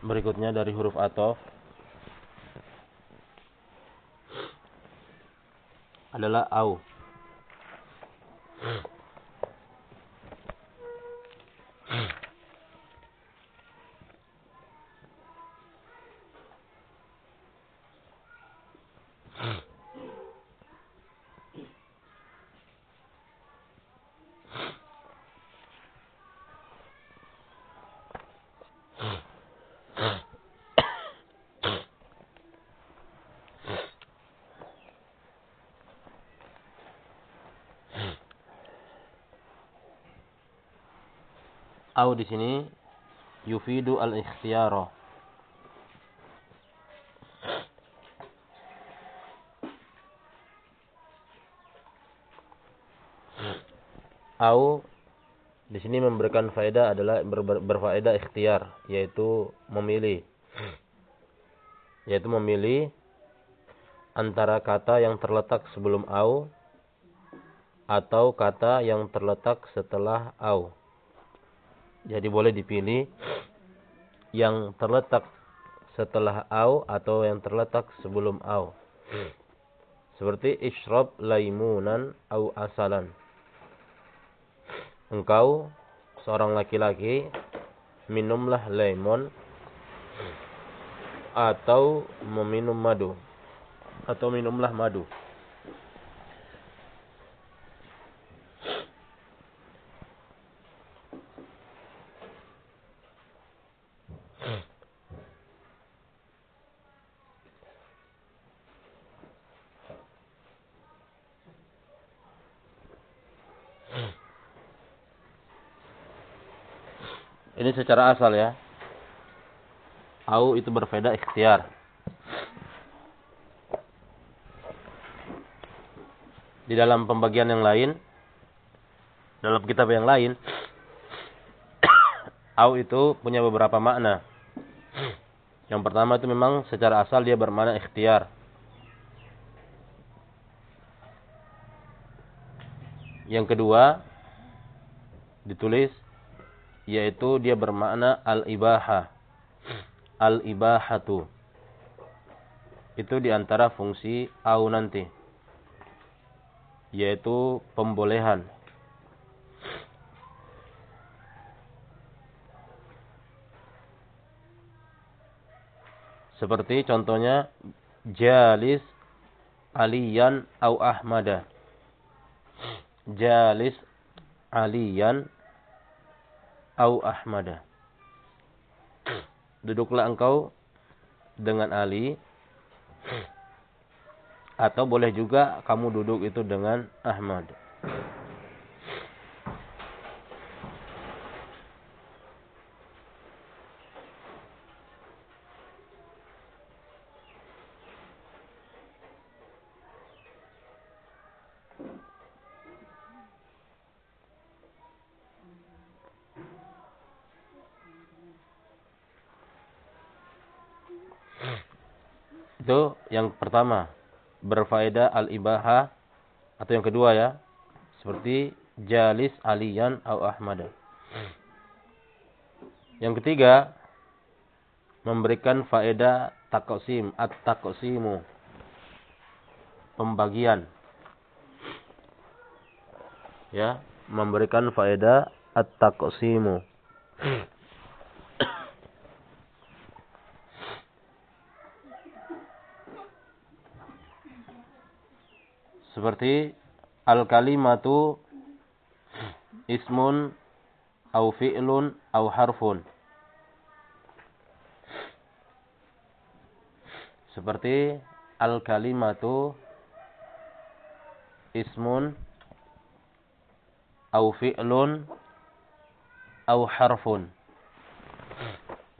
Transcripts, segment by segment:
berikutnya dari huruf atof adalah au. Au di sini yufidu al-ikhtiyara. Au di sini memberikan faedah adalah ber, ber, berfaedah ikhtiar, yaitu memilih. Yaitu memilih antara kata yang terletak sebelum au atau kata yang terletak setelah au. Jadi boleh dipilih yang terletak setelah au atau yang terletak sebelum au. Seperti ishrab laimunan au asalan. Engkau seorang laki-laki minumlah lemon atau meminum madu atau minumlah madu. Ini secara asal ya. Au itu berbeda ikhtiar. Di dalam pembagian yang lain, dalam kitab yang lain, au itu punya beberapa makna. Yang pertama itu memang secara asal dia bermakna ikhtiar. Yang kedua ditulis yaitu dia bermakna al-ibaha. Al-ibahatu. Itu di antara fungsi au nanti. Yaitu pembolehan. Seperti contohnya jalis aliyan au ahmada. Jalis aliyan au Ahmada. Duduklah engkau dengan Ali atau boleh juga kamu duduk itu dengan Ahmad. Itu yang pertama. Berfaedah al-ibaha. Atau yang kedua ya. Seperti jalis aliyan au ahmada. Yang ketiga. Memberikan faedah takosim. At-takosimu. Pembagian. Ya. Memberikan faedah at-takosimu. Seperti al-kalimatu ismun au fi'lun au harfun. Seperti al-kalimatu ismun au fi'lun au harfun.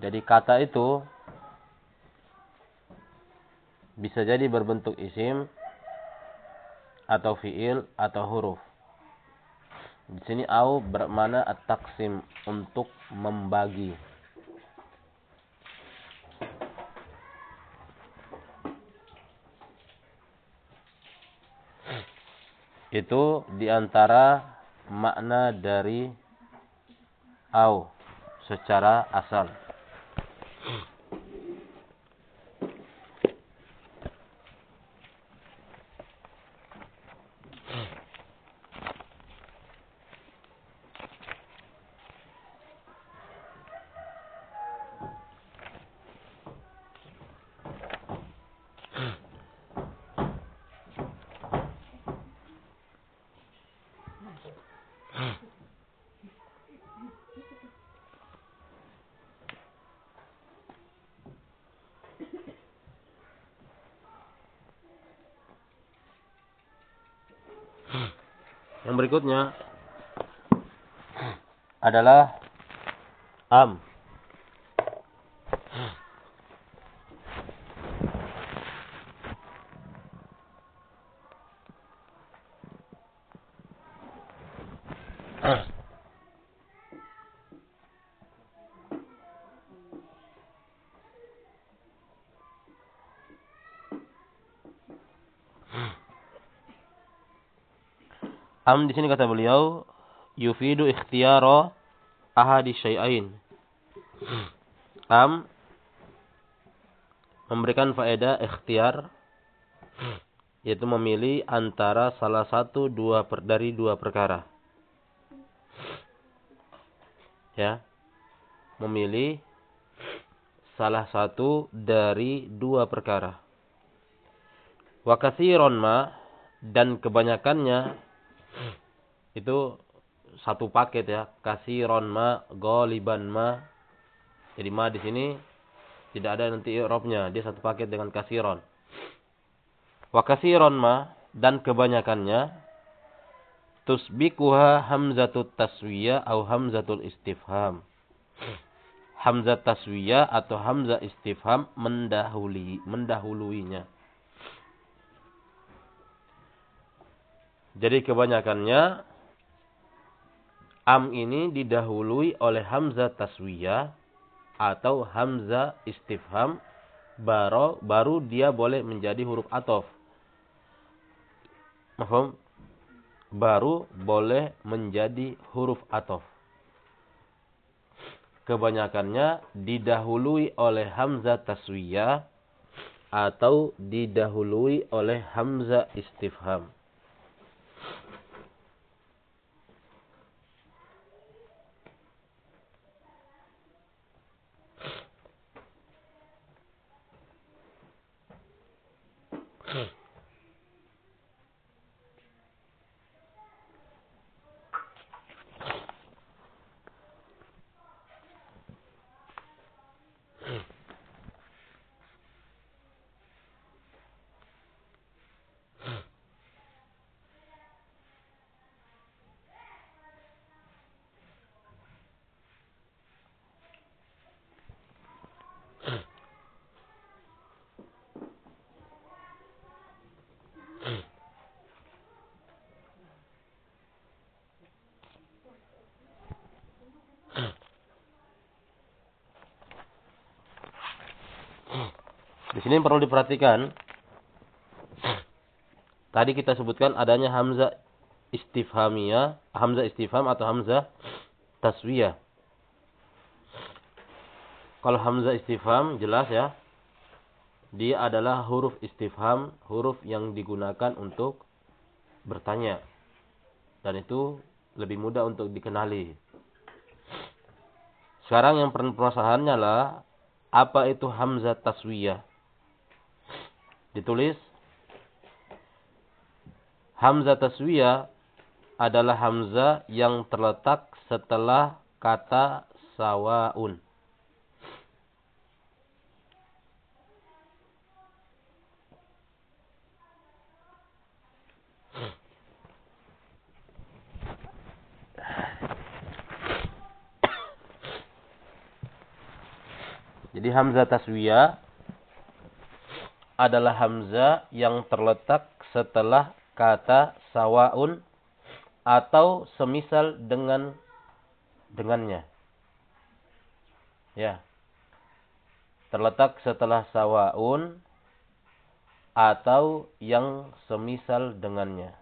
Jadi kata itu bisa jadi berbentuk isim atau fiil atau huruf. Di sini au bermakna at-taqsim untuk membagi. Itu di antara makna dari au secara asal. Yang berikutnya adalah am. Am di sini kata beliau yufidu ikhtiyara ahadi syai'ain. Am memberikan faedah ikhtiar yaitu memilih antara salah satu dua per, dari dua perkara. Ya. Memilih salah satu dari dua perkara. Wa katsiran ma dan kebanyakannya itu satu paket ya. Kasiron ma goliban ma. Jadi ma di sini tidak ada nanti robnya. Dia satu paket dengan kasiron wa kasiron ma dan kebanyakannya tusbikuha hamzatut taswiyah atau hamzatul istifham. Hamzah taswiyah atau hamzah istifham mendahului mendahuluinya Jadi kebanyakannya am ini didahului oleh hamzah taswiyah atau hamzah istifham baru baru dia boleh menjadi huruf atof. Mahfum? Baru boleh menjadi huruf atof. Kebanyakannya didahului oleh hamzah taswiyah atau didahului oleh hamzah istifham. Huh. Di sini perlu diperhatikan. Tadi kita sebutkan adanya hamzah istifhamiyah, hamzah istifham atau hamzah taswiyah. Kalau hamzah istifham jelas ya. Dia adalah huruf istifham, huruf yang digunakan untuk bertanya. Dan itu lebih mudah untuk dikenali. Sekarang yang permasalahannya adalah apa itu hamzah taswiyah? Ditulis hamzah taswiyah adalah hamzah yang terletak setelah kata sawaun. Jadi hamzah taswiyah adalah hamzah yang terletak setelah kata sawaun atau semisal dengan dengannya. Ya. Terletak setelah sawaun atau yang semisal dengannya.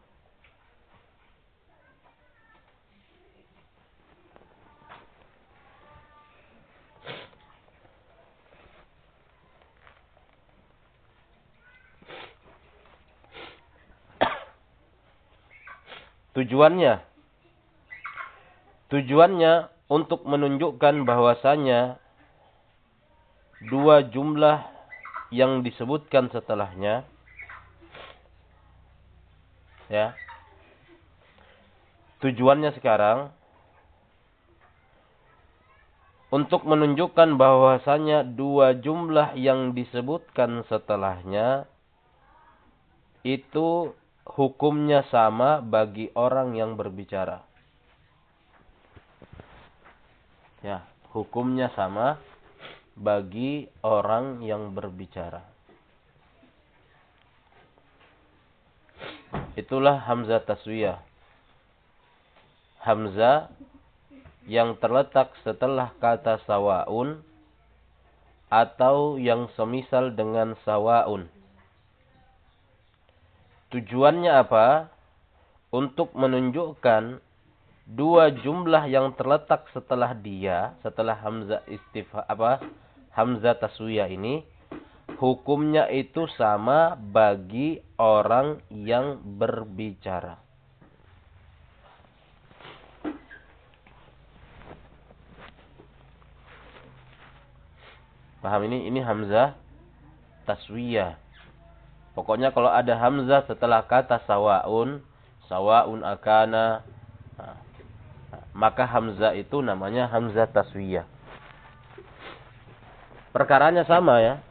Tujuannya. Tujuannya untuk menunjukkan bahwasanya dua jumlah yang disebutkan setelahnya ya tujuannya sekarang untuk menunjukkan bahwasanya dua jumlah yang disebutkan setelahnya itu hukumnya sama bagi orang yang berbicara. Ya, hukumnya sama bagi orang yang berbicara. Itulah hamzah taswiyah. Hamzah yang terletak setelah kata sawaun atau yang semisal dengan sawaun. Tujuannya apa? Untuk menunjukkan dua jumlah yang terletak setelah dia, setelah hamzah istifha apa? Hamzah taswiyah ini hukumnya itu sama bagi orang yang berbicara. Paham ini? Ini hamzah taswiyah. Pokoknya kalau ada hamzah setelah kata sawaun, sawaun akana, maka hamzah itu namanya hamzah taswiyah. Perkaranya sama ya.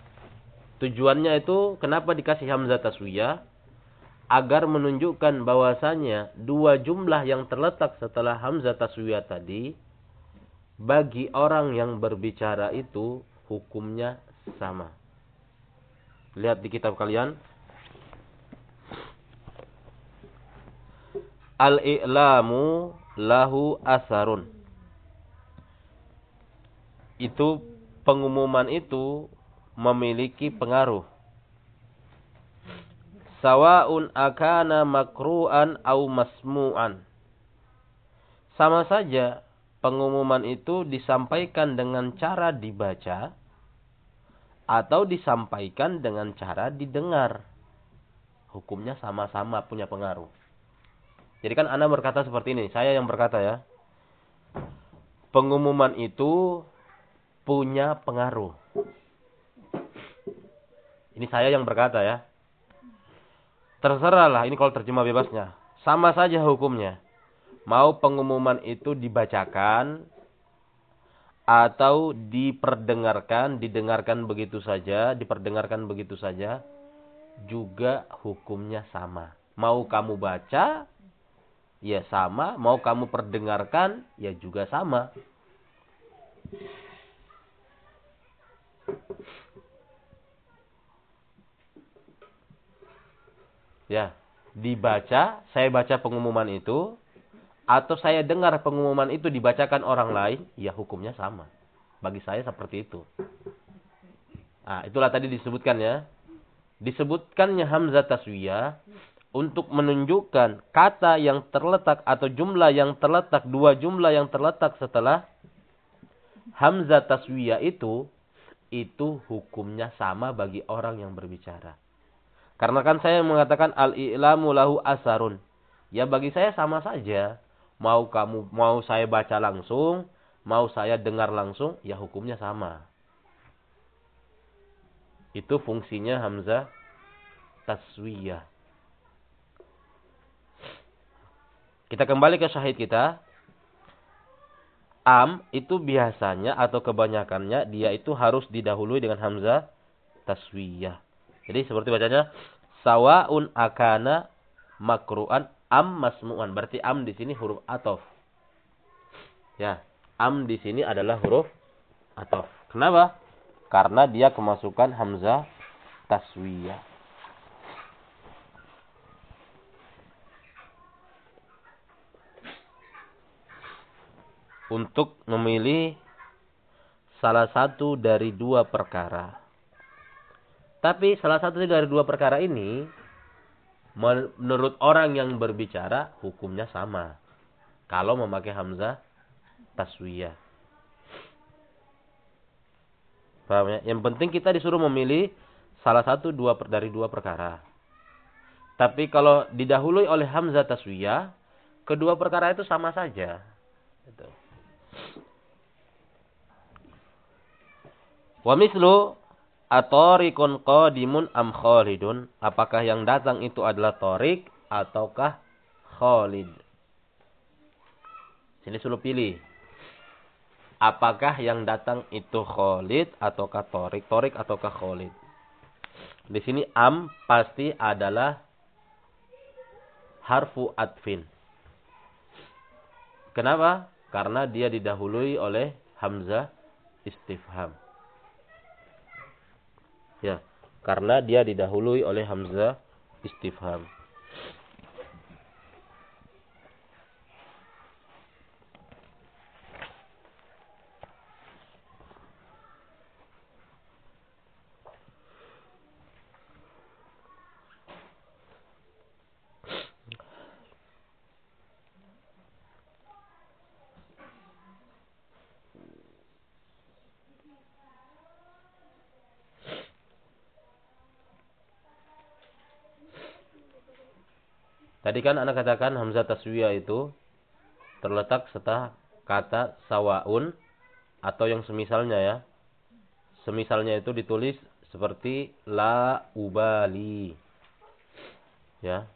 Tujuannya itu kenapa dikasih hamzah taswiyah? Agar menunjukkan bahwasanya dua jumlah yang terletak setelah hamzah taswiyah tadi bagi orang yang berbicara itu hukumnya sama. Lihat di kitab kalian. Al-i'lamu lahu asarun. Itu pengumuman itu memiliki pengaruh. Sawa'un akana makru'an au masmu'an. Sama saja pengumuman itu disampaikan dengan cara dibaca atau disampaikan dengan cara didengar. Hukumnya sama-sama punya pengaruh. Jadi kan Anda berkata seperti ini, saya yang berkata ya. Pengumuman itu punya pengaruh. Ini saya yang berkata ya. Terserahlah, ini kalau terjemah bebasnya. Sama saja hukumnya mau pengumuman itu dibacakan atau diperdengarkan, didengarkan begitu saja, diperdengarkan begitu saja, juga hukumnya sama. Mau kamu baca, ya sama. Mau kamu perdengarkan, ya juga sama. Ya, dibaca, saya baca pengumuman itu, atau saya dengar pengumuman itu dibacakan orang lain, ya hukumnya sama. Bagi saya seperti itu. Nah, itulah tadi disebutkan ya. Disebutkannya Hamzah Taswiyah untuk menunjukkan kata yang terletak atau jumlah yang terletak, dua jumlah yang terletak setelah Hamzah Taswiyah itu, itu hukumnya sama bagi orang yang berbicara. Karena kan saya mengatakan al-i'lamu lahu asarun. Ya bagi saya sama saja mau kamu mau saya baca langsung, mau saya dengar langsung, ya hukumnya sama. Itu fungsinya hamzah taswiyah. Kita kembali ke syahid kita. Am itu biasanya atau kebanyakannya dia itu harus didahului dengan hamzah taswiyah. Jadi seperti bacanya sawaun akana makruan am masmu'an. Berarti am di sini huruf atof. Ya, am di sini adalah huruf atof. Kenapa? Karena dia kemasukan hamzah taswiyah. Untuk memilih salah satu dari dua perkara. Tapi salah satu dari dua perkara ini menurut orang yang berbicara hukumnya sama. Kalau memakai hamzah taswiyah. Paham ya? Yang penting kita disuruh memilih salah satu dua dari dua perkara. Tapi kalau didahului oleh hamzah taswiyah, kedua perkara itu sama saja. Itu. Wa mislu Atorikun qadimun am khalidun? Apakah yang datang itu adalah torik ataukah khalid? Sini suruh pilih. Apakah yang datang itu khalid ataukah torik? Torik ataukah khalid? Di sini am pasti adalah harfu atfin. Kenapa? Karena dia didahului oleh hamzah istifham. Ya, karena dia didahului oleh hamzah istifham. Tadi kan anak katakan hamzah taswiyah itu terletak setelah kata sawaun atau yang semisalnya ya. Semisalnya itu ditulis seperti la ubali. Ya.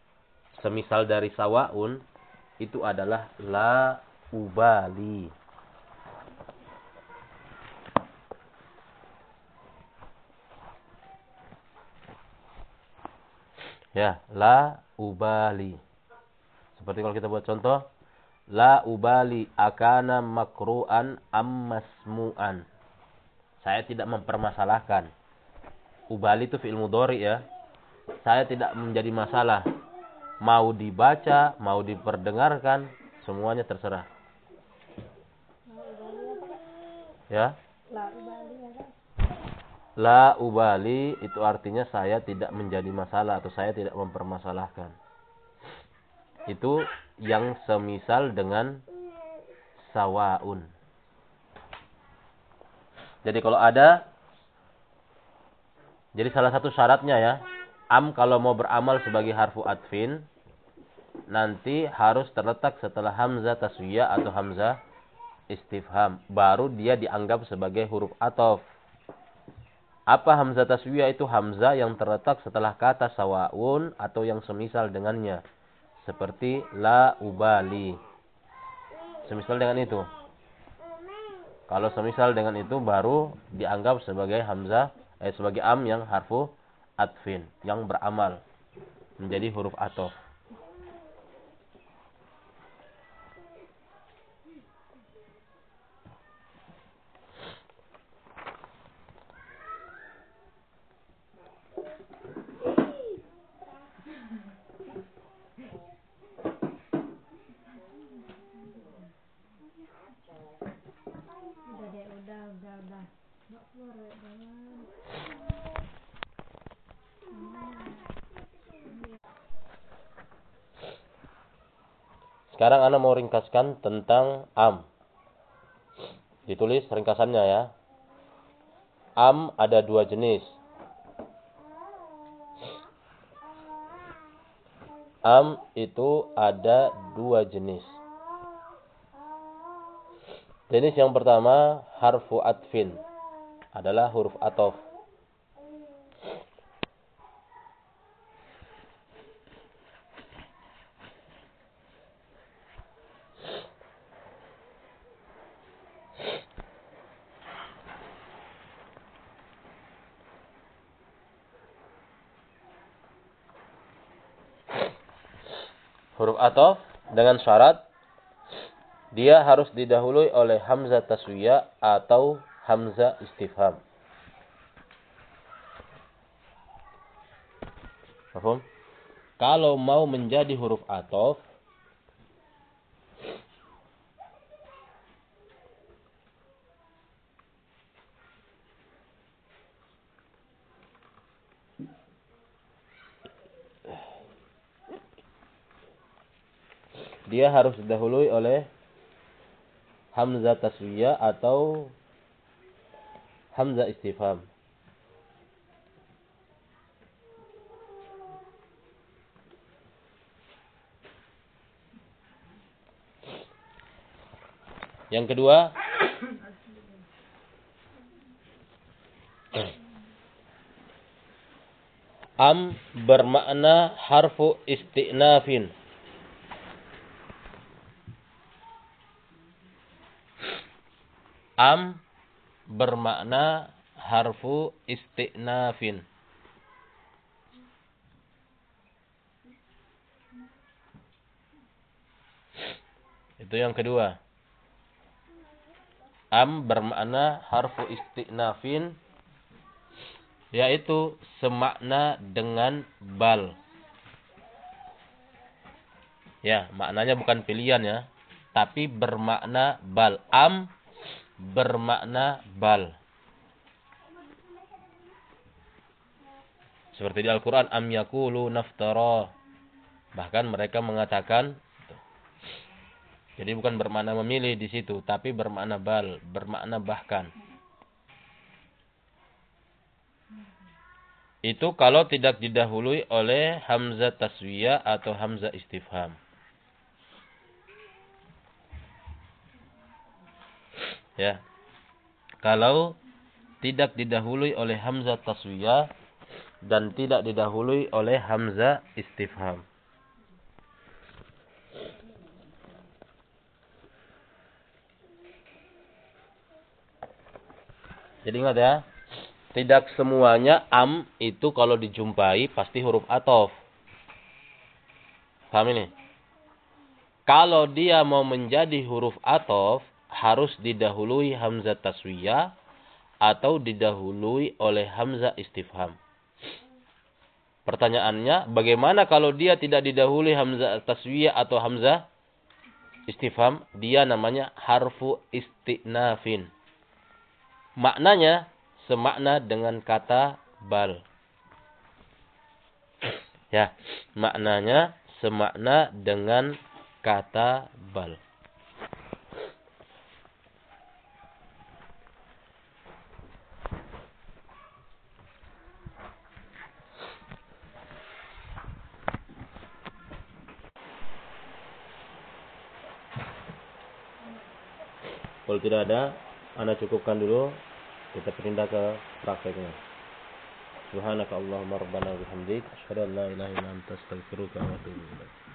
Semisal dari sawaun itu adalah la ubali. Ya, la ubali. Seperti kalau kita buat contoh, la ubali akana makru'an ammasmu'an. Saya tidak mempermasalahkan. Ubali itu fi'il mudhari ya. Saya tidak menjadi masalah. Mau dibaca, mau diperdengarkan, semuanya terserah. Ya. La ubali itu artinya saya tidak menjadi masalah atau saya tidak mempermasalahkan. Itu yang semisal dengan sawaun. Jadi kalau ada jadi salah satu syaratnya ya, am kalau mau beramal sebagai harfu atfin nanti harus terletak setelah hamzah taswiyah atau hamzah istifham baru dia dianggap sebagai huruf atof apa hamzah taswiyah itu hamzah yang terletak setelah kata sawaun atau yang semisal dengannya. Seperti la ubali. Semisal dengan itu. Kalau semisal dengan itu baru dianggap sebagai hamzah eh sebagai am yang harfu atfin yang beramal menjadi huruf atof. Sekarang Anda mau ringkaskan tentang am. Ditulis ringkasannya ya. Am ada dua jenis. Am itu ada dua jenis. Jenis yang pertama harfu atfin adalah huruf atof. huruf atof dengan syarat dia harus didahului oleh hamzah taswiyah atau hamzah istifham. Paham? Kalau mau menjadi huruf atof dia harus didahului oleh hamzah taswiyah atau hamzah istifham. Yang kedua, am bermakna harfu istinafin. Am bermakna harfu istinafin. Itu yang kedua. Am bermakna harfu istinafin yaitu semakna dengan bal. Ya, maknanya bukan pilihan ya, tapi bermakna bal. Am bermakna bal. Seperti di Al-Quran, Am yakulu naftara. Bahkan mereka mengatakan, jadi bukan bermakna memilih di situ, tapi bermakna bal, bermakna bahkan. Itu kalau tidak didahului oleh hamzah taswiyah atau hamzah istifham. Ya. Kalau tidak didahului oleh hamzah taswiyah dan tidak didahului oleh hamzah istifham. Jadi ingat ya, tidak semuanya am itu kalau dijumpai pasti huruf atof. Paham ini? Kalau dia mau menjadi huruf atof, harus didahului hamzah taswiyah atau didahului oleh hamzah istifham. Pertanyaannya, bagaimana kalau dia tidak didahului hamzah taswiyah atau hamzah istifham? Dia namanya harfu istinafin. Maknanya semakna dengan kata bal. Ya, maknanya semakna dengan kata bal. Tidak ada, Anda cukupkan dulu. Kita pindah ke prakteknya. Subhanaka Allahumma rabbana bihamdik asyhadu an la ilaha illa anta astaghfiruka wa atubu ilaik.